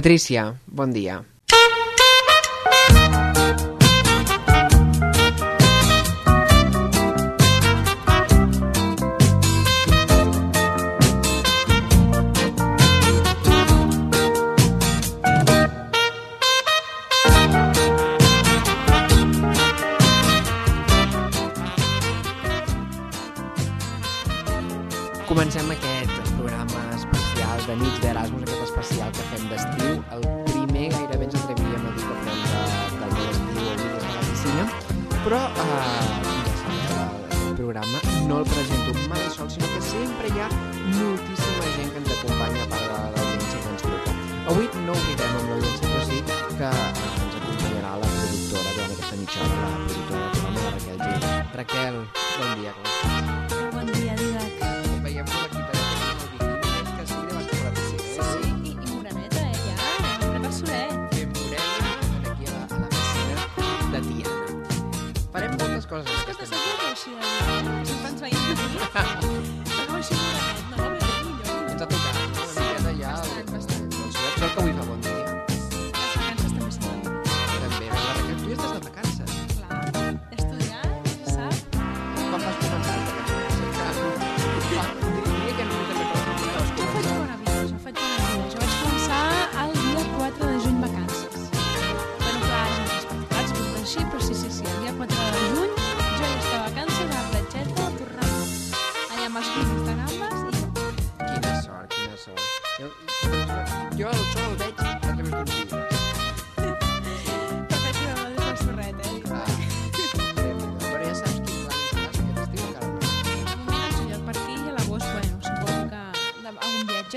Patrícia, bon dia.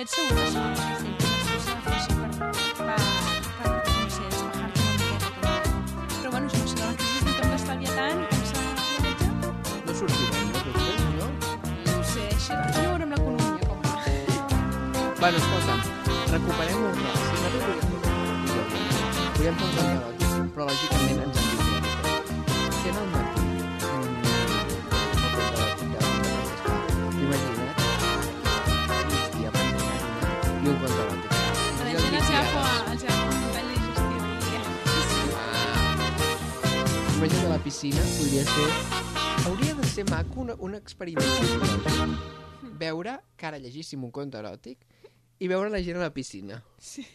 Viatget segur que s'ha així per, per, per, una miqueta. també. Però bueno, si no serà la crisi d'estalviar tant, No no? Potser, no? no ho sé, així veurem l'economia com va. Bueno. Nosaltres volíem fer un però lògicament ens Imagina't a la piscina, podria ser... Hauria de ser maco un, un experiment psicològic. Veure que ara llegíssim un conte eròtic i veure la gent a la piscina. Sí.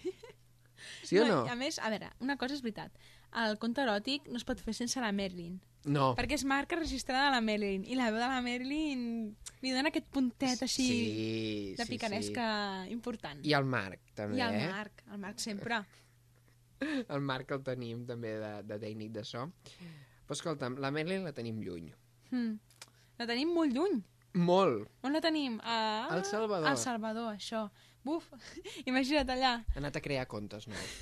Sí o no? i A més, a veure, una cosa és veritat. El conte eròtic no es pot fer sense la Merlin. No. Perquè és marca registrada de la Merlin. I la veu de la Merlin li dona aquest puntet així sí, de sí, picaresca important. I el Marc, també, I el eh? Marc, el Marc sempre. El Marc el tenim també de, de tècnic de so. Però escolta'm, la Merlin la tenim lluny. Hmm. La tenim molt lluny. Molt. On la tenim? A... Al Salvador. Al Salvador, això. Buf, imagina't allà. Ha anat a crear contes nous.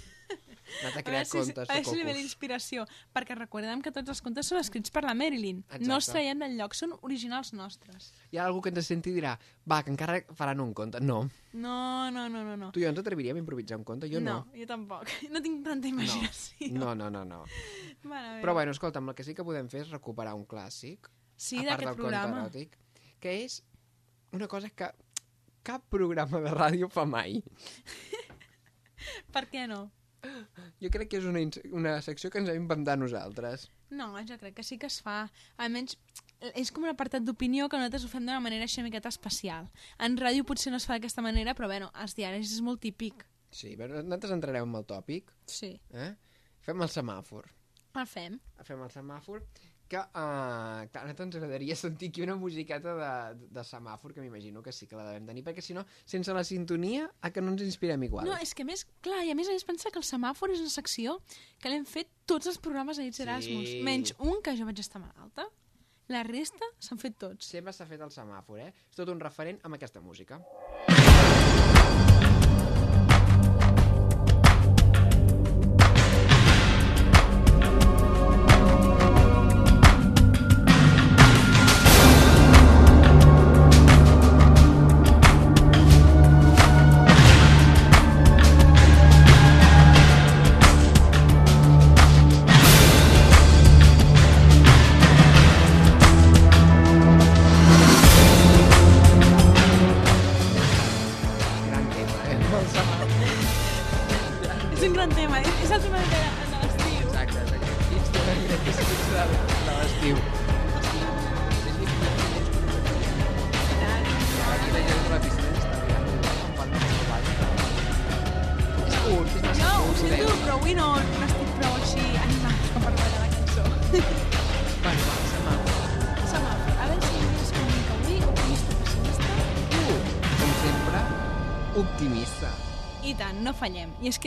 Anat a A crear si, contes a de si li ve cocos. l'inspiració. Perquè recordem que tots els contes són escrits per la Marilyn. Exacte. No els traiem del lloc, són originals nostres. Hi ha algú que ens senti i dirà va, que encara faran un conte. No. No, no, no, no. no. Tu i jo ens atreviríem a improvisar un conte? Jo no. no, jo tampoc. No tinc tanta imaginació. No, no, no, no. Mare Però meva. bueno, escolta'm, el que sí que podem fer és recuperar un clàssic, sí, a part d'aquest del programa. conte eròtic, que és una cosa que cap programa de ràdio fa mai. Per què no? Jo crec que és una, una secció que ens hem inventat nosaltres. No, jo crec que sí que es fa. Almenys és com un apartat d'opinió que nosaltres ho fem d'una manera així una miqueta especial. En ràdio potser no es fa d'aquesta manera, però bueno, als diaris és molt típic. Sí, però nosaltres entrarem en el tòpic. Sí. Eh? Fem el semàfor. El fem. Fem el semàfor, que uh, clar, a nosaltres ens agradaria sentir aquí una musiqueta de, de semàfor, que m'imagino que sí que la devem tenir, perquè si no, sense la sintonia, a que no ens inspirem igual. No, és que més, clar, i a més a més pensar que el semàfor és una secció que l'hem fet tots els programes a Nits Sí. Erasmus, menys un que jo vaig estar malalta. La resta s'han fet tots. Sempre s'ha fet el semàfor, eh? És tot un referent amb aquesta música.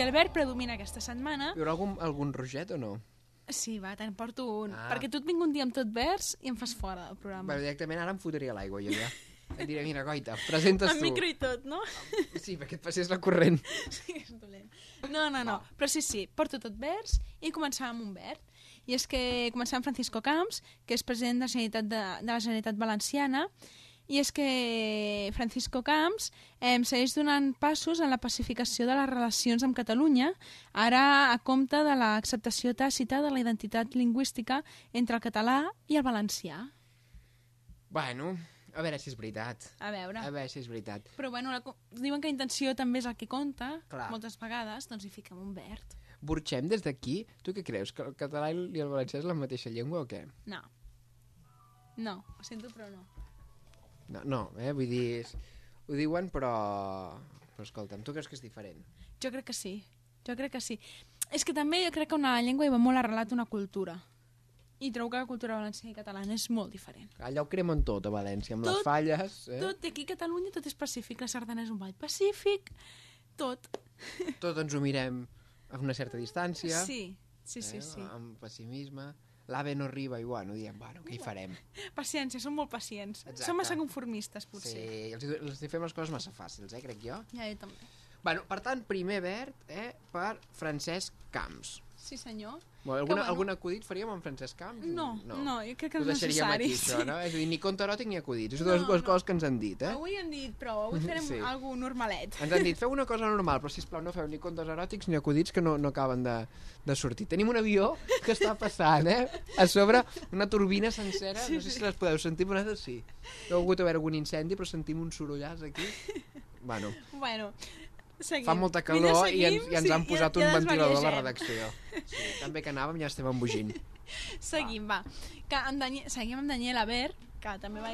El verd predomina aquesta setmana. Hi haurà algun, algun roget o no? Sí, va, te'n porto un. Ah. Perquè tu et vinc un dia amb tot verds i em fas fora del programa. Bueno, directament ara em fotria l'aigua, jo ja. Et diré, mira, Goita, presentes amb tu. micro i tot, no? Sí, perquè et passés la corrent. Sí, és dolent. No, no, no. Però sí, sí, porto tot verds i començàvem amb un verd. I és que començàvem amb Francisco Camps, que és president de la Generalitat, de, de la Generalitat Valenciana, i és que Francisco Camps eh, segueix donant passos en la pacificació de les relacions amb Catalunya, ara a compte de l'acceptació tàcita de la identitat lingüística entre el català i el valencià. Bueno, a veure si és veritat. A veure... A veure si és veritat. Però bueno, la, diuen que la intenció també és el que compta, Clar. moltes vegades, doncs hi fiquem un verd. Burxem des d'aquí. Tu què creus? Que el català i el valencià és la mateixa llengua o què? No. No, ho sento, però no. No, no eh? Vull dir... És... Ho diuen, però... Però escolta'm, tu creus que és diferent? Jo crec que sí. Jo crec que sí. És que també jo crec que una llengua hi va molt arrelat una cultura. I trobo que la cultura valenciana i catalana és molt diferent. Allà ho cremen tot, a València, amb Tot, les falles... Eh? Tot, aquí a Catalunya tot és pacífic. La sardana és un ball pacífic, tot. tot ens ho mirem a una certa distància. Sí, sí, sí, eh? sí. Amb pessimisme. L'AVE no arriba i bueno, diem, bueno, què hi farem? Paciència, som molt pacients. Exacte. Som massa conformistes, potser. Sí, els, els fem les coses massa fàcils, eh, crec jo. Ja, jo també. Bueno, per tant, primer verd, eh, per Francesc Camps. Sí, senyor. Bueno, alguna, bueno. algun acudit faríem amb Francesc Camps? No, no, jo crec que és necessari. aquí, això, no? És a dir, ni conte eròtic ni acudits. És No, dues, dues no. coses que ens han dit, eh? Avui hem dit prou, avui farem Sí. sí. alguna normalet. Ens han dit, feu una cosa normal, però sisplau no feu ni contes eròtics ni acudits que no, no acaben de, de sortir. Tenim un avió que està passant, eh? A sobre, una turbina sencera, no sé si les podeu sentir, però nosaltres sí. No ha hagut d'haver algun incendi, però sentim un sorollàs aquí. Bueno, Bueno, seguim. fa molta calor i ens, seguim, i ens han sí, posat ja, un ja ventilador a la redacció. Sí, també que anàvem ja estem embogint. Seguim, va. Que amb Daniel, seguim amb Daniel Aber, que també va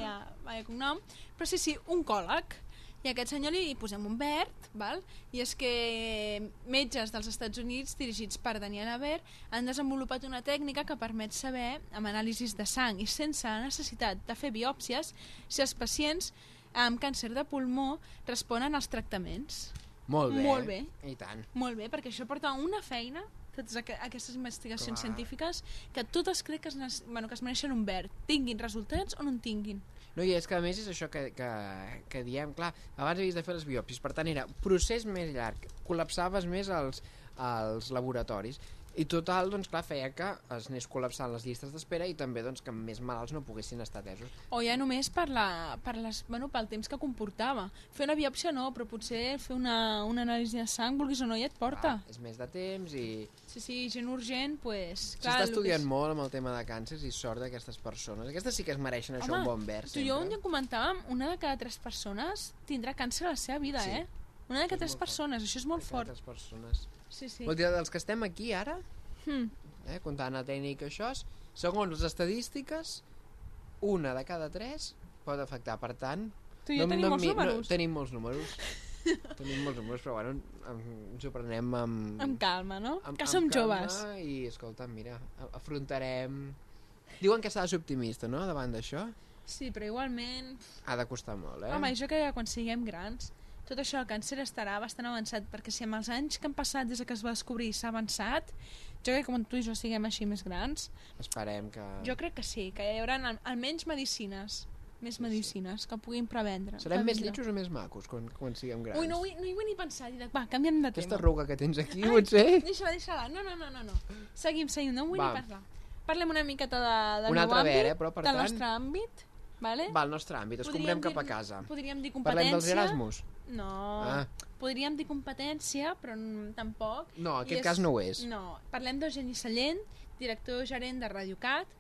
a cognom, però sí, sí, un còleg. I a aquest senyor li posem un verd, val? i és que metges dels Estats Units, dirigits per Daniel Aber, han desenvolupat una tècnica que permet saber, amb anàlisis de sang i sense la necessitat de fer biòpsies, si els pacients amb càncer de pulmó responen als tractaments. Molt bé. Molt bé. I tant. Molt bé, perquè això porta una feina, totes aqu aquestes investigacions Clar. científiques, que totes crec que es, bueno, que es mereixen un verd, tinguin resultats o no en tinguin. No, i és que a més és això que, que, que diem, clar, abans havies de fer les biòpsies, per tant era procés més llarg, col·lapsaves més els, els laboratoris, i total, doncs clar, feia que es anés col·lapsant les llistes d'espera i també doncs, que més malalts no poguessin estar atesos. O ja només per la, per les, bueno, pel temps que comportava. Fer una biòpsia no, però potser fer una, una anàlisi de sang, vulguis o no, ja et porta. Clar, és més de temps i... Sí, sí, gent urgent, pues, clar... S'està que estudiant és- molt amb el tema de càncers i sort d'aquestes persones. Aquestes sí que es mereixen això, Home, un bon verd. Tu i jo un dia comentàvem, una de cada tres persones tindrà càncer a la seva vida, Sí. eh? Una de cada tres persones, això és molt Perquè fort. altres persones. Sí, sí. Vol dir, dels que estem aquí ara, Hmm. eh, comptant la tècnica i això, segons les estadístiques, una de cada tres pot afectar. Per tant, Tu i jo tenim molts mi- números. No, tenim molts números. tenim molts números, però bueno, ens ho prenem amb... Amb calma, no? amb- que amb som calma joves. I, escolta, mira, a- afrontarem... Diuen que s'ha de ser optimista, no?, davant d'això. Sí, però igualment... Ha de costar molt, eh? Home, jo que quan siguem grans, tot això del càncer estarà bastant avançat, perquè si amb els anys que han passat des que es va descobrir s'ha avançat, jo crec que quan tu i jo siguem així més grans, Esperem que... jo crec que sí, que hi haurà al- almenys medicines, més medicines, que puguin prevendre. Serem més lletjos o més macos quan, quan siguem grans? Ui, no, ui, no hi vull ni pensar. Dic, va, canviem de Aquesta tema. arruga que tens aquí, Ai, potser... Deixa-la, deixa-la. No, no, no, no, no. Seguim, seguim, no vull Va. ni parlar. Parlem una miqueta de, del Un meu altre àmbit, eh, però, per del tant- nostre àmbit, vale? Va, al nostre àmbit, escombrem cap a casa. Podríem dir Parlem dels competència. Erasmus? No. Ah. Podríem dir competència, però tampoc. No, en aquest cas no ho és. No, parlem d'Eugeni Sallent, director gerent de RadioCat,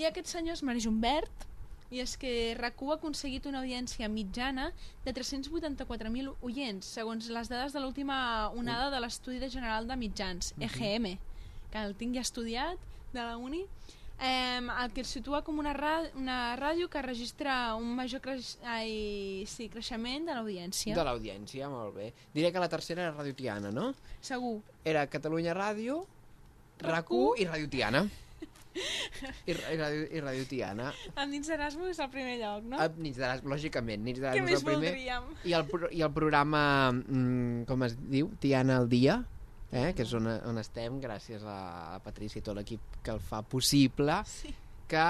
i aquest senyor es mereix un verd I és que RAC1 ha aconseguit una audiència mitjana de 384.000 oients, segons les dades de l'última onada de l'Estudi de General de Mitjans, EGM, que el tinc ja estudiat de la uni, eh, el que el situa com una, una ràdio que registra un major creix ai, sí, creixement de l'audiència. De l'audiència, molt bé. Diré que la tercera era Radio Tiana, no? Segur. Era Catalunya Ràdio, rac RAC1 i Radio Tiana. I, i, Radio, I Radio Tiana. El Nits d'Erasmus és el primer lloc, no? A Nits d'Erasmus, lògicament, Nits Què d'Erasmus més el primer. voldríem? I el, I el programa, mm, com es diu? Tiana al dia, eh? que és on, on estem, gràcies a la Patrícia i tot l'equip que el fa possible, Sí. que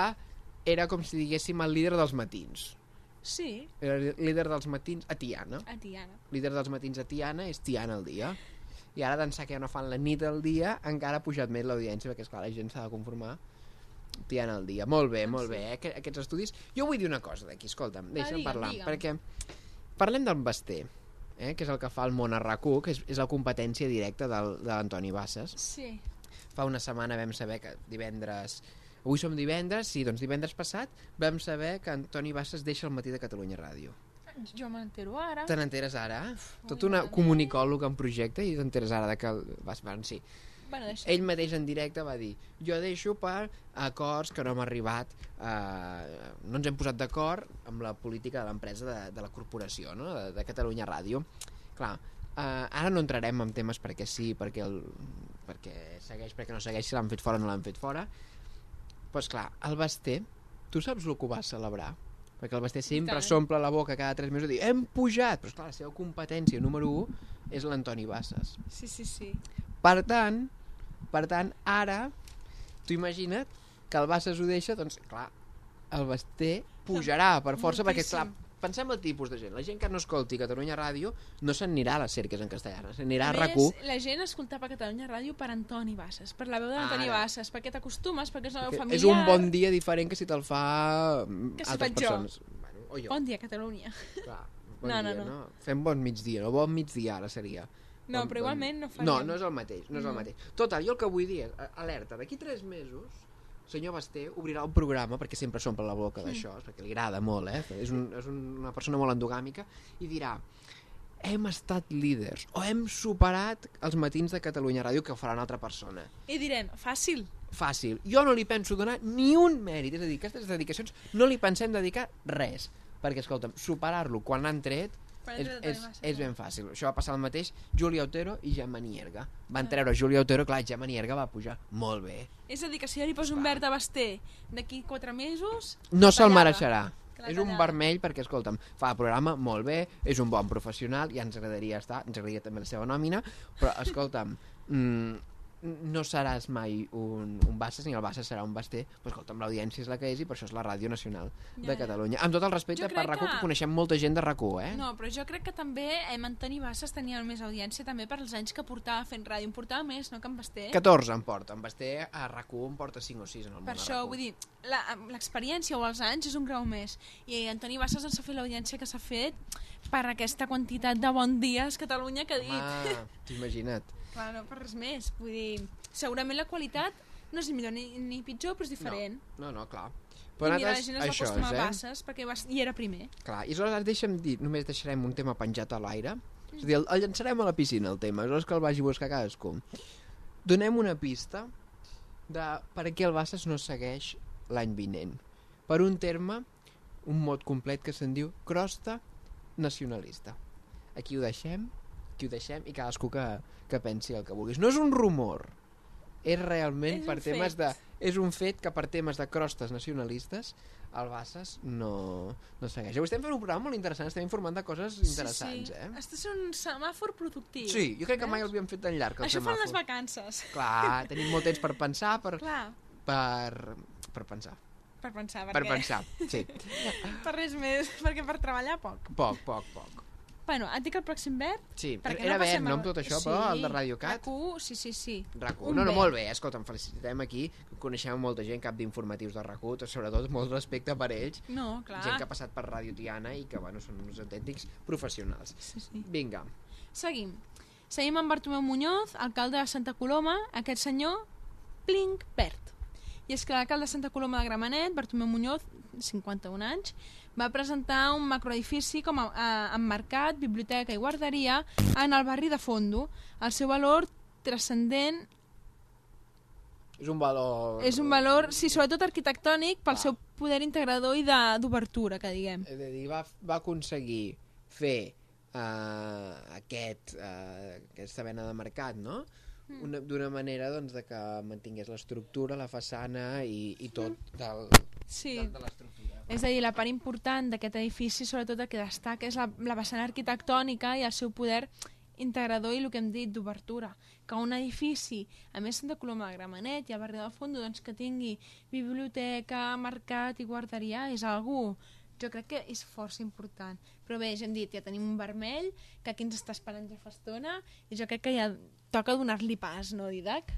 era com si diguéssim el líder dels matins. Sí, Era el líder dels matins a Tiana. a Tiana. Líder dels matins a Tiana és Tiana al dia. I ara d'ençà que ja no fan la nit al dia, encara ha pujat més l'audiència, perquè esclar, la gent s'ha de conformar Tiana al dia. Molt bé, Ah, molt sí. bé, eh? Aqu- Aquests estudis... Jo vull dir una cosa d'aquí, escolta'm, deixa'm digue'm, parlar, digue'm. perquè parlem del Basté, eh? que és el que fa el món a RAC1, que és, és la competència directa del, de l'Antoni Bassas. Sí. Fa una setmana vam saber que divendres... Avui som divendres, sí, doncs divendres passat vam saber que Antoni Bassas deixa el matí de Catalunya Ràdio. Jo m'entero ara. Te n'enteres ara? Tot Ui, una comunicòloga en projecte i t'enteres ara de que... Vas, bueno, sí. Bueno, deixa. Ell mateix en directe va dir jo deixo per acords que no hem arribat eh, no ens hem posat d'acord amb la política de l'empresa de, de la corporació no? de, de Catalunya Ràdio clar, eh, ara no entrarem en temes perquè sí, perquè, el, perquè segueix, perquè no segueix, si l'han fet fora o no l'han fet fora però esclar, el Basté tu saps el que ho va celebrar? perquè el Basté sempre s'omple la boca cada tres mesos i dir hem pujat, però esclar, la seva competència número 1 és l'Antoni Bassas Sí, sí, sí. per tant, per tant, ara, tu imagina't que el Bassas ho deixa, doncs, clar, el Basté pujarà per força, perquè, clar, Moltíssim. pensem el tipus de gent. La gent que no escolti Catalunya Ràdio no s'anirà a les cerques en castellà, s'anirà a A RAC1, més, la gent escoltava Catalunya Ràdio per Antoni Bassas, per la veu d'Antoni Ara. Bassas, perquè t'acostumes, perquè és una veu familiar. és un bon dia diferent que si te'l fa mm, Que si altres faig jo. persones. Bueno, o jo, Bon dia, Catalunya. clar. Bon No, no, dia, no. no? Fem bon migdia, no? Bon migdia ara seria. No, però igualment no faríem. No, no és el mateix, no és el mateix. Total, jo el que vull dir és, a- alerta, d'aquí tres mesos, senyor Basté obrirà un programa, perquè sempre s'omple la boca d'això, perquè li agrada molt, eh? És, un, és un, una persona molt endogàmica, i dirà, hem estat líders, o hem superat els matins de Catalunya Ràdio, que ho farà una altra persona. I direm, fàcil. Fàcil. Jo no li penso donar ni un mèrit, és a dir, aquestes dedicacions no li pensem dedicar res, perquè, escolta'm, superar-lo quan l'han tret és, és, és ben fàcil. Això va passar el mateix Júlia Otero i Gemma Nierga. Van treure Júlia Otero, clar, Gemma Nierga va pujar molt bé. És a dir, que si jo li poso un verd a Basté d'aquí quatre mesos... No se'l mereixerà. És un vermell perquè, escolta'm, fa el programa molt bé, és un bon professional, ja ens agradaria estar, ens agradaria també la seva nòmina, però, escolta'm, mm, no seràs mai un, un Bassas, ni el Bassas serà un Basté, però, escolta'm, l'audiència és la que és i per això és la Ràdio Nacional Ja, de. Catalunya. Amb tot el respecte per crec RAC1, que... que coneixem molta gent de RAC1, eh? No, però jo crec que també eh, Antoni Bassas tenia més audiència també per als anys que portava fent ràdio. En portava més, no, que en Basté? 14 en porta, en Basté a RAC1 en porta 5 o 6 en el món Per això, RAC1. vull dir, la- l'experiència o els anys és un grau més. I Antoni Bassas ens ha fet l'audiència que s'ha fet per aquesta quantitat de bon dies Catalunya que ha dit. Home, t'imagina't. Clar, no per res més. Vull dir, segurament la qualitat no és ni millor ni, ni pitjor, però és diferent. No, no, clar. I Però mira, la gent es va això acostumar és, a eh? Bassas perquè va, i era primer. Clar, i aleshores deixa'm dir, només deixarem un tema penjat a l'aire. És a dir, el, el llançarem a la piscina, el tema, aleshores que el vagi a buscar cadascú. Donem una pista de per què el Bassas no segueix l'any vinent. Per un terme, un mot complet que se'n diu crosta nacionalista. Aquí ho deixem, aquí ho deixem i cadascú que, que pensi el que vulguis. No és un rumor, és realment És per temes fet. de... És un fet que per temes de crostes nacionalistes el Bassas no, no segueix. Avui estem fent un programa molt interessant, estem informant de coses interessants, sí, sí. eh? Estàs un semàfor productiu. Sí, jo crec que mai l'havíem fet tan llarg, el Això fan les semàfor. vacances. Clar, tenim molt temps per pensar, per, Clar, per, per pensar. per pensar. Per perquè- pensar, sí. Per res més, perquè per treballar poc. Poc, poc, poc. Bueno, et dic el pròxim verd? Sí, Perquè era no verd, no, amb tot això, sí, però el de Radio Cat. RAC1, sí, sí, sí. RAC1. Un No, no, molt bé, escolta, em felicitem aquí, coneixem molta gent, cap d'informatius de RAC1, sobretot molt respecte per ells, No, clar. gent que ha passat per Radio Tiana i que, bueno, són uns autèntics professionals. Sí, sí. Vinga, Seguim. Seguim amb Bartomeu Muñoz, alcalde de Santa Coloma, aquest senyor, Plink Verd. I és que l'alcalde de Santa Coloma de Gramenet, Bartomeu Muñoz, 51 anys, va presentar un macroedifici com a, a, emmarcat, biblioteca i guarderia en el barri de Fondo. El seu valor transcendent És un valor... és un valor, sí, sobretot arquitectònic, pel Va. seu poder integrador i d'obertura, que diguem. És a dir, va, va aconseguir fer uh, aquest, uh, aquesta mena de mercat, no? Mm. Una- D'una manera doncs, de que mantingués l'estructura, la façana i, i tot del, Sí. de, de l'estructura. És a dir, la part important d'aquest edifici, sobretot el que destaca, és la, la vessant arquitectònica i el seu poder integrador i el que hem dit d'obertura. Que un edifici, a més Santa Coloma de Gramenet i al barri del Fondo, doncs, que tingui biblioteca, mercat i guarderia, és algú jo crec que és força important. Però bé, ja hem dit, ja tenim un vermell, que aquí ens està esperant ja fa estona, i jo crec que ja toca donar-li pas, no, Didac?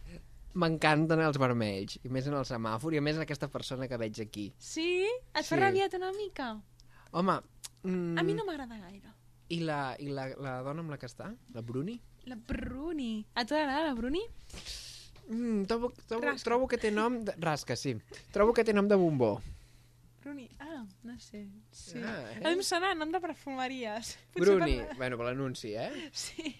M'encanten els vermells, i més en el semàfor, i a més en aquesta persona que veig aquí. Sí? Et Sí. fa rabiat una mica? Home, mm, A mi no m'agrada gaire. I, la, i la, la dona amb la que està? La Bruni? La Bruni. A tu t'agrada la Bruni? Mm, trobo, trobo, Rasca. trobo que té nom... De... Rasca, sí. Trobo que té nom de bombó. Bruni, ah, no sé. Sí. Ah, eh? A mi em sona nom de perfumeries. Bruni. Per... Bueno, per l'anunci, eh? Sí.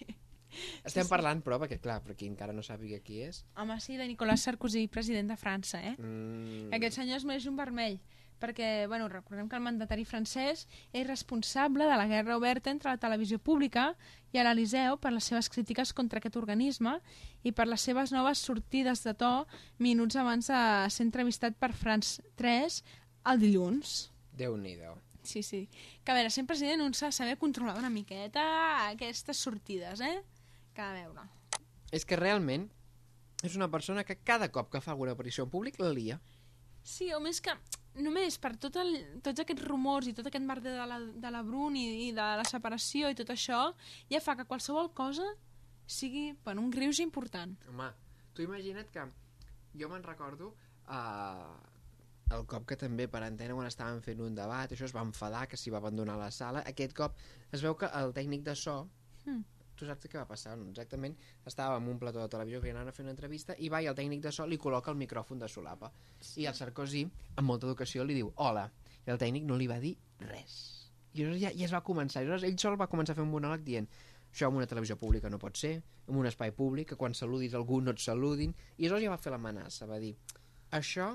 Estem parlant, però, perquè, clar, per qui encara no sàpiga qui és... Home, sí, de Nicolas Sarkozy, president de França, eh? Mm, Aquest senyor es mereix un vermell, perquè, bueno, recordem que el mandatari francès és responsable de la guerra oberta entre la televisió pública i l'Eliseu per les seves crítiques contra aquest organisme i per les seves noves sortides de to minuts abans de ser entrevistat per France 3 el dilluns. Déu-n'hi-do. Sí, sí. Que a veure, sent president un s'ha de saber controlar una miqueta aquestes sortides, eh? Que a veure. És que realment és una persona que cada cop que fa alguna aparició en públic la lia. Sí, o més que només per tot el, tots aquests rumors i tot aquest merder de la, de la Brun i, i de la separació i tot això, ja fa que qualsevol cosa sigui bueno, un greuge important. Home, tu imagina't que jo me'n recordo uh, el cop que també per antena quan estaven fent un debat, això es va enfadar que s'hi va abandonar la sala, aquest cop es veu que el tècnic de so Hmm. Tu saps què va passar, no? exactament estava en un plató de televisió que anaven a fer una entrevista i va i el tècnic de so li col·loca el micròfon de solapa. I el Sarkozy, amb molta educació li diu hola, i el tècnic no li va dir res. I llavors ja, ja es va començar. I llavors ell sol va començar a fer un monòleg dient això en una televisió pública no pot ser en un espai públic, que quan saludis algú no et saludin. I llavors ja va fer l'amenaça va dir, això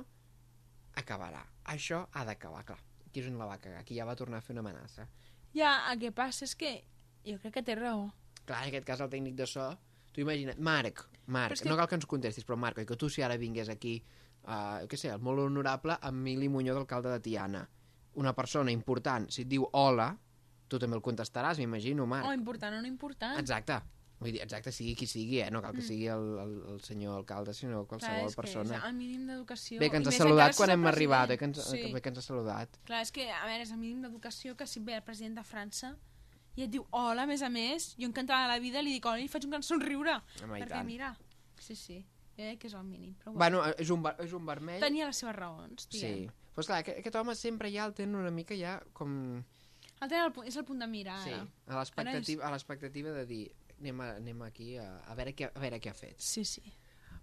acabarà, això ha d'acabar clar, aquí és on la va cagar, aquí ja va tornar a fer una amenaça. Ja, el que passa és que jo crec que té raó. Clar, en aquest cas el tècnic de so, tu imagina't, Marc, Marc, que- no cal que ens contestis, però Marc, oi que tu si ara vingués aquí, uh, què sé, el molt honorable Emili Muñoz, alcalde de Tiana, una persona important, si et diu hola, tu també el contestaràs, m'imagino, Marc. O important o no important. Exacte. Vull dir, exacte, sigui qui sigui, eh? No cal que sigui el, el, el senyor alcalde, sinó Mm. Clar, qualsevol és que persona. és el mínim d'educació. Bé, que ens I ha saludat quan hem arribat, eh? Que ens, sí. que, que ens ha saludat. Clar, és que, a veure, és el mínim d'educació que si ve el president de França i et diu hola, a més a més, jo encantada de la vida li dic hola i faig un gran somriure. Home, perquè tant. mira, sí, sí, jo crec que és el mínim. Però Bueno, és un, és un vermell... Tenia les seves raons, Sí. diguem. Però esclar, aquest, aquest home sempre ja el tenen una mica ja com... El tenen punt- és el punt de mirar, Sí, ara. a l'expectativa a l'expectativa de dir anem, a, anem aquí a, a, veure què, a veure què ha fet. Sí, sí.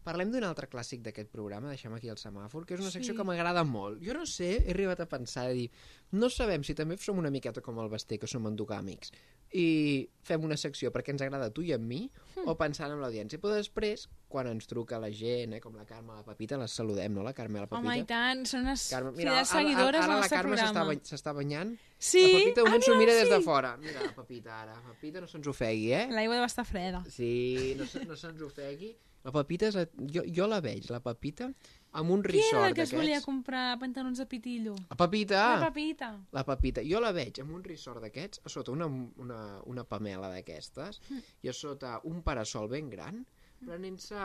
Parlem d'un altre clàssic d'aquest programa, deixem aquí el semàfor, que és una secció Sí. que m'agrada molt. Jo no sé, he arribat a pensar, a dir, no sabem si també som una miqueta com el Basté, que som endogàmics, i fem una secció perquè ens agrada a tu i a mi, Hmm. o pensant en l'audiència. Però després, quan ens truca la gent, eh, com la Carme, la Pepita, les saludem, no? La Carme la Pepita. Home, i tant, són unes Carme, fidels ara, seguidores ara, del ara la nostre Carme s'està programa. bany- banyant. Sí? La Pepita Ah, s'ho mira mira, des de sí. fora. Mira la Pepita ara. La Pepita no se'ns ofegui, eh? L'aigua deu estar freda. Sí, no, se- no se'ns ofegui. La Pepita, és la, jo, jo la veig, la Pepita, amb un Qui era rissort el que es volia d'aquests. comprar pantalons de pitillo? La Pepita! La Pepita. La Pepita. Jo la veig amb un rissort d'aquests, a sota una, una, una pamela d'aquestes, Mm. i a sota un parasol ben gran, prenent-se,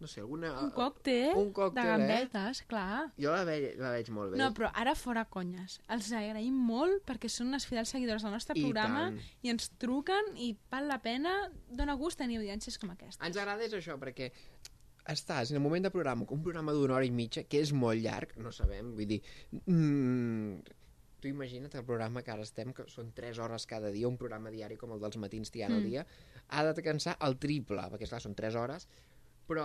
no sé, alguna... Un còctel, un còctel, de eh? gambetes, clar. Jo la veig, la veig molt bé. No, però ara fora conyes. Els agraïm molt perquè són unes fidels seguidores del nostre I programa tant. i ens truquen i val la pena, dona gust tenir audiències com aquesta. Ens agrada és això, perquè estàs en el moment de programa, un programa d'una hora i mitja, que és molt llarg, no sabem, vull dir... Mm, tu imagina't el programa que ara estem, que són 3 hores cada dia, un programa diari com el dels matins Tiana al Mm. dia, ha de cansar el triple, perquè esclar, són 3 hores, Però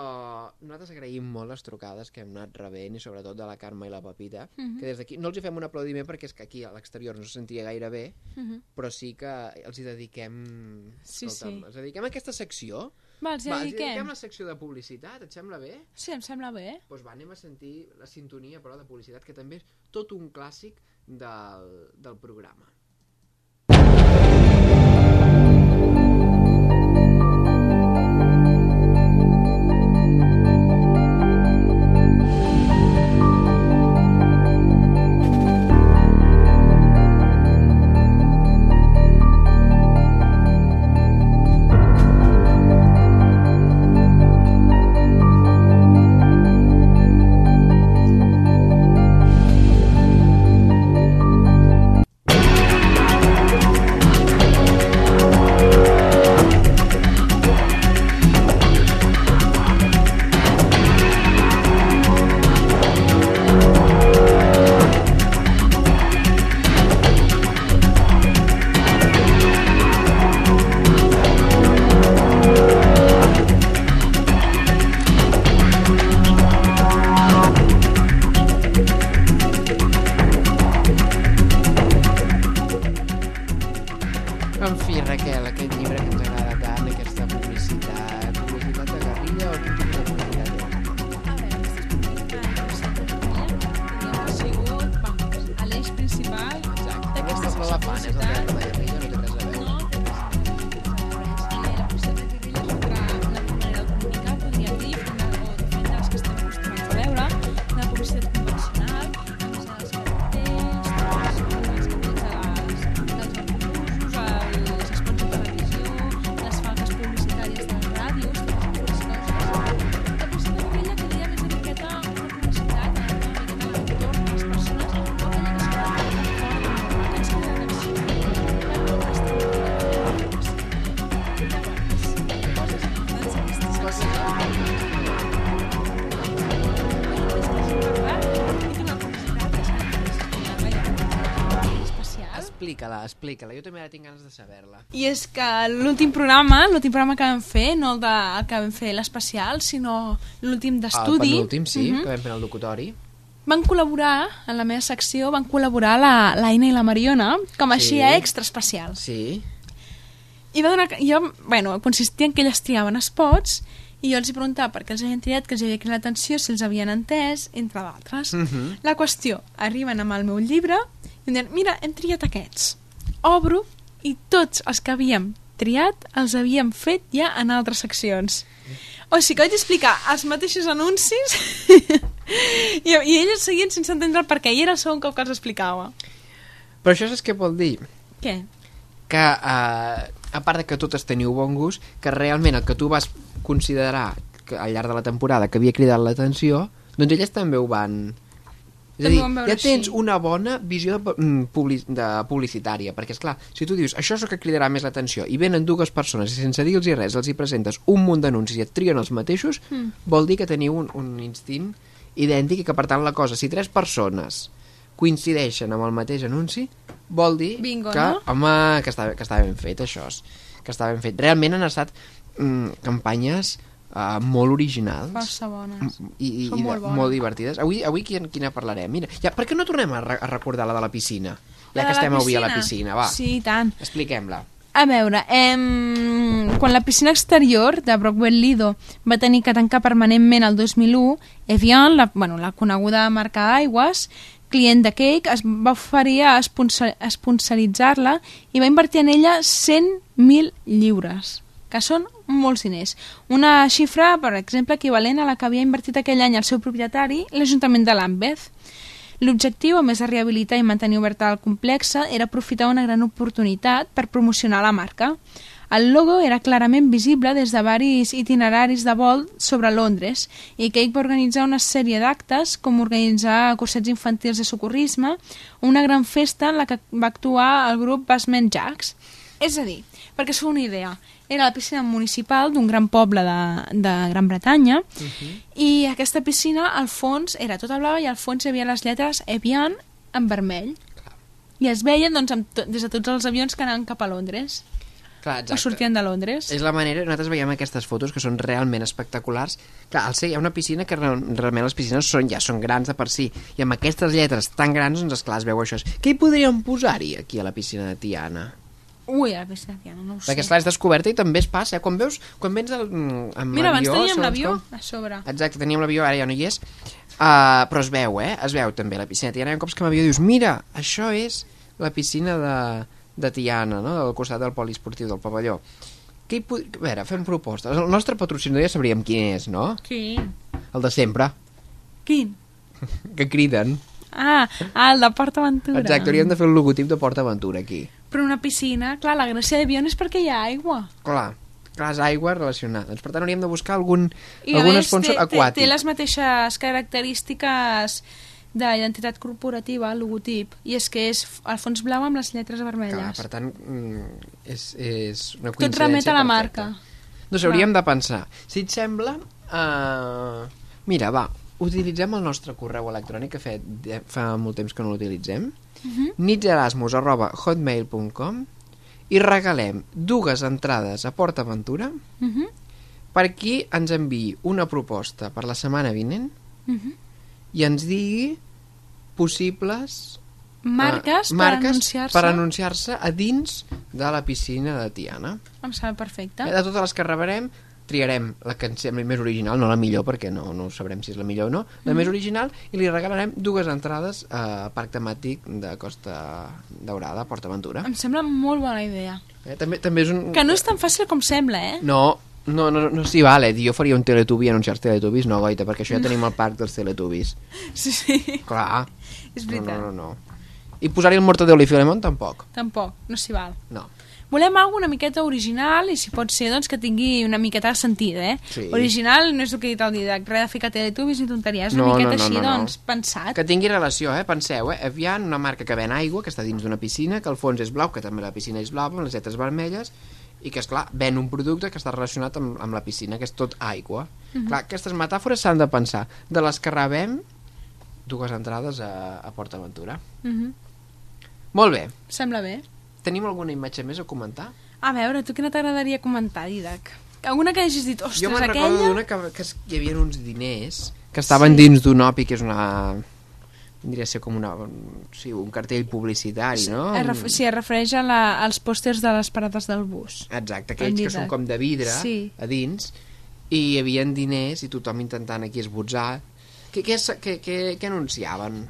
nosaltres agraïm molt les trucades que hem anat rebent i sobretot de la Carme i la Pepita, Mhm. que des d'aquí no els hi fem un aplaudiment perquè és que aquí a l'exterior no se sentia gaire bé, Mhm. però sí que els hi dediquem... Sí, escolta'm, sí. Els dediquem a aquesta secció. Va, els hi va, els hi dediquem. dediquem la secció de publicitat, et sembla bé? Sí, em sembla bé. Doncs pues va, anem a sentir la sintonia, però, de publicitat, que també és tot un clàssic del, del programa. Explica-la. Jo també ara tinc ganes de saber-la. I és que l'últim programa, l'últim programa que vam fer, no el, de, el que vam fer l'especial, sinó l'últim El d'estudi, penúltim, sí, Mhm. que vam fer el locutori. van col·laborar, en la meva secció, van col·laborar la- l'Aina i la Mariona, com així Sí. a extra especials. Sí. I va donar... Jo, bueno, consistia en que elles triaven spots i jo els hi preguntava per què els havien triat, que els havia cridat l'atenció, si els havien entès, entre d'altres. Mhm. La qüestió, arriben amb el meu llibre i em diuen, mira, hem triat aquests. Obro i tots els que havíem triat els havíem fet ja en altres seccions. O sigui que vaig explicar els mateixos anuncis i, i elles seguien sense entendre el per què i era el segon cop que els explicava. Però això saps què vol dir? Què? Que, eh, a part de que totes teniu bon gust, que realment el que tu vas considerar que al llarg de la temporada que havia cridat l'atenció, doncs elles també ho van... És a dir, ja tens així. una bona visió de, mm, de publicitària, perquè, és clar si tu dius, això és el que cridarà més l'atenció, i venen dues persones i sense dir-los res els hi presentes un munt d'anuncis i et trien els mateixos, Mm. vol dir que teniu un, un instint idèntic i que, per tant, la cosa, si tres persones coincideixen amb el mateix anunci, vol dir Bingo, que, no? home, que està, que està ben fet, això. Que està ben fet. Realment han estat mm, campanyes uh, molt originals. Força bones. I, i, Són i molt bones. molt divertides. Avui, avui quina, quina parlarem? Mira, ja, per què no tornem a, re a recordar la de la piscina? Ja La que estem avui a la piscina, va. Sí, tant. Expliquem-la. A veure, em... quan la piscina exterior de Brockwell Lido va tenir que tancar permanentment el 2001, Evian, la, bueno, la coneguda marca d'aigües, client de Cake, es va oferir a esponsor- a sponsoritzar-la i va invertir en ella 100.000 lliures que són molts diners. Una xifra, per exemple, equivalent a la que havia invertit aquell any el seu propietari, l'Ajuntament de Lambeth. L'objectiu, a més de rehabilitar i mantenir oberta el complex, era aprofitar una gran oportunitat per promocionar la marca. El logo era clarament visible des de varis itineraris de vol sobre Londres i Cake va organitzar una sèrie d'actes com organitzar cursets infantils de socorrisme una gran festa en la que va actuar el grup Basement Jacks. És a dir, perquè es fa una idea, era la piscina municipal d'un gran poble de, de Gran Bretanya uh -huh. i aquesta piscina al fons era tota blava i al fons hi havia les lletres Evian en vermell i es veien doncs, amb to des de tots els avions que anaven cap a Londres Clar, o sortien de Londres. És la manera, nosaltres veiem aquestes fotos que són realment espectaculars. Clar, al ser hi ha una piscina que re- realment les piscines són, ja són grans de per si, i amb aquestes lletres tan grans, doncs esclar, es veu això. Què hi podríem posar-hi aquí a la piscina de Tiana? Ui, a la piscina, Tiana, no ho sé. Perquè esclar, és descoberta i també es passa, eh? Quan veus, quan vens al, mm, amb Mira, abans teníem l'avió a sobre. Exacte, teníem l'avió, ara ja no hi és. Uh, però es veu, eh? Es veu també la piscina de Tiana. Hi ha cops que m'avió dius, mira, això és la piscina de, de Tiana, no? Del costat del poliesportiu del pavelló. Què hi pod... A veure, fem propostes. El nostre patrocinador ja sabríem quin és, no? Quin? El de sempre, Quin? que criden. Ah, ah, el de Port Aventura. Exacte, hauríem de fer el logotip de Port Aventura aquí. Però una piscina, clar, la gràcia d'avió és perquè hi ha aigua. Clar, clar, és aigua relacionada. Doncs, per tant, hauríem de buscar algun, I algun més sponsor té, té, aquàtic. té les mateixes característiques de l'identitat corporativa, el logotip, i és que és el fons blau amb les lletres Clar, vermelles. per tant, mm, és, és una Tot coincidència remet a la perfecta. marca. Doncs hauríem de pensar. Si et sembla... Uh, mira, va, utilitzem el nostre correu electrònic, que fa, fa molt temps que no l'utilitzem, uh. -huh. nitserasmus arroba hotmail.com i regalem dues entrades a Port Aventura Uh -huh. per qui ens enviï una proposta per la setmana vinent Uh -huh. i ens digui possibles Marques, eh, per anunciar-se. per anunciar-se a dins de la piscina de Tiana. Em sembla perfecte. Eh, De totes les que rebrem, triarem la que ens sembli més original, no la millor, perquè no, no sabrem si és la millor o no, la Mhm. més original, i li regalarem dues entrades al parc temàtic de Costa Daurada, a Port Aventura. Em sembla molt bona idea. Eh, també, també és un... Que no és tan fàcil com sembla, eh? No, no, no, no s'hi vale. Jo faria un Teletubby i anunciar els Teletubbies, no, goita, perquè això ja tenim el parc dels Teletubbies. Sí, sí. Clar. És No, veritat. no, no, no. I posar-hi el Mortadelo i Filemón tampoc. Tampoc, no s'hi val. No. Volem alguna una miqueta original i si pot ser doncs, que tingui una miqueta de sentit, eh? Sí. Original no és el que he dit al Didac, res de ficar teletubbies ni tonteries, una No, miqueta no, no, així, no, no. doncs, pensat. Que tingui relació, eh? Penseu, eh? Evian, una marca que ven aigua, que està dins d'una piscina, que el fons és blau, que també la piscina és blava, amb les lletres vermelles, i que, és clar ven un producte que està relacionat amb, amb la piscina, que és tot aigua. Mhm. Clar, aquestes metàfores s'han de pensar. De les que rebem, dues entrades a, a Port Aventura. Uh -huh. Molt bé. Sembla bé. Tenim alguna imatge més a comentar? A veure, tu quina t'agradaria comentar, Didac? Alguna que hagis dit, ostres, jo me'n aquella... recordo d'una que, que hi havia uns diners que estaven sí. dins d'un OPI, que és una diria ser com una, sí, un cartell publicitari, no? Es ref sí, es refereix a la, als pòsters de les parades del bus. Exacte, aquells que són com de vidre Sí. a dins i hi havia diners i tothom intentant aquí esbotzar què, què, és- què, què, què anunciaven?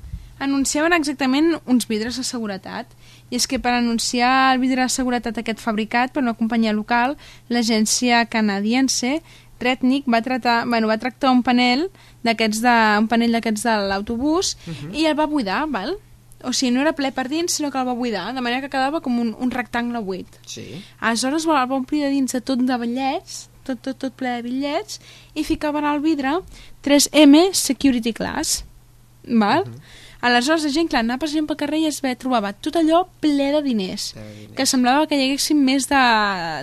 Anunciaven exactament uns vidres de seguretat i és que per anunciar el vidre de seguretat aquest fabricat per una companyia local, l'agència canadiense Rednick va, tratar, bueno, va tractar un panel d'aquests de, un panell d'aquests de l'autobús i el va buidar, val? O sigui, no era ple per dins, sinó que el va buidar, de manera que quedava com un, un rectangle buit. Sí. Aleshores el va omplir de dins de tot de bitllets, tot, tot, tot ple de bitllets, i ficaven al vidre 3M Security Class. Val? Aleshores la gent, clar, anava passant pel carrer i es ve, trobava tot allò ple de diners, de diners. que semblava que hi haguessin més de,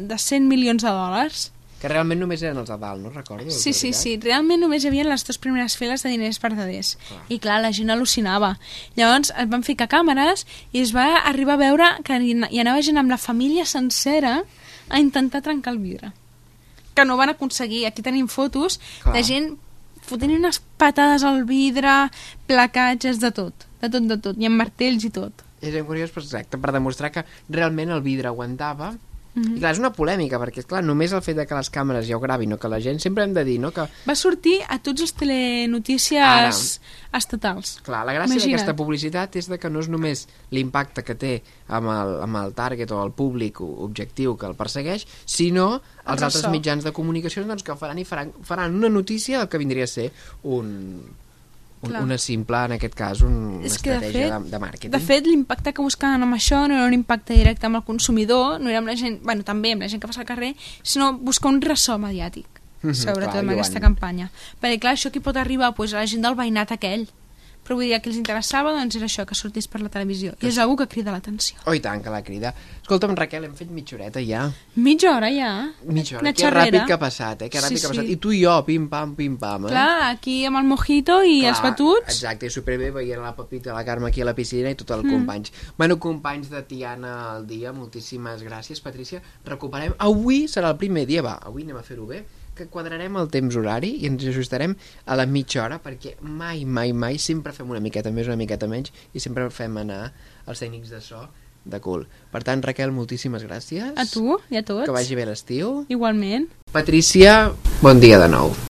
de 100 milions de dòlars. Que realment només eren els de dalt, no recordo? Sí, sí, sí, realment només hi havia les dues primeres files de diners verdaders. Clar. I clar, la gent al·lucinava. Llavors es van ficar càmeres i es va arribar a veure que hi anava gent amb la família sencera a intentar trencar el vidre. Que no van aconseguir. Aquí tenim fotos Clar. de gent fotent unes patades al vidre, placatges, de tot. De tot, de tot. I amb martells i tot. Ben curiós, però exacte, per demostrar que realment el vidre aguantava. Mhm. I clar, és una polèmica, perquè, clar, només el fet de que les càmeres ja ho gravin, no que la gent, sempre hem de dir, no?, que, Va sortir a tots els telenotícies Ara. estatals. clar, la gràcia d'aquesta publicitat és de que no és només l'impacte que té amb el, amb el target o el públic objectiu que el persegueix, sinó els ressò. altres mitjans de comunicació doncs, que faran i faran, faran una notícia del que vindria a ser un, un, una simple, en aquest cas, un, una És que, de estratègia fet, de, de màrqueting. De fet, l'impacte que buscaven amb això no era un impacte directe amb el consumidor, no era amb la gent, bueno, també amb la gent que passa al carrer, sinó buscar un ressò mediàtic, Mhm, sobretot clar, amb aquesta campanya. Perquè, clar, això qui pot arribar? Pues, a la gent del veïnat aquell. Però vull dir, a qui els interessava doncs era això, que sortís per la televisió. I és algú que crida l'atenció. Oh, i tant, que la crida. Escolta'm, Raquel, hem fet mitja horeta ja. Mitja hora ja. Mitja hora. Una Que xerrera. ràpid que ha passat, eh? Que ràpid Sí, que ha passat. sí. I tu i jo, pim-pam, pim-pam, eh? Clar, aquí amb el mojito i els batuts. Exacte, i superbé veient la Pepita la Carme aquí a la piscina i tot el mm. companys. Bueno, companys de Tiana al dia, moltíssimes gràcies, Patrícia. Recuperem... Avui serà el primer dia, va, avui anem a fer-ho bé, que quadrarem el temps horari i ens ajustarem a la mitja hora perquè mai, mai, mai sempre fem una miqueta més, una miqueta menys i sempre fem anar els tècnics de so de cul. Per tant, Raquel, moltíssimes gràcies. A tu i a tots. Que vagi bé l'estiu. Igualment. Patrícia, bon dia de nou.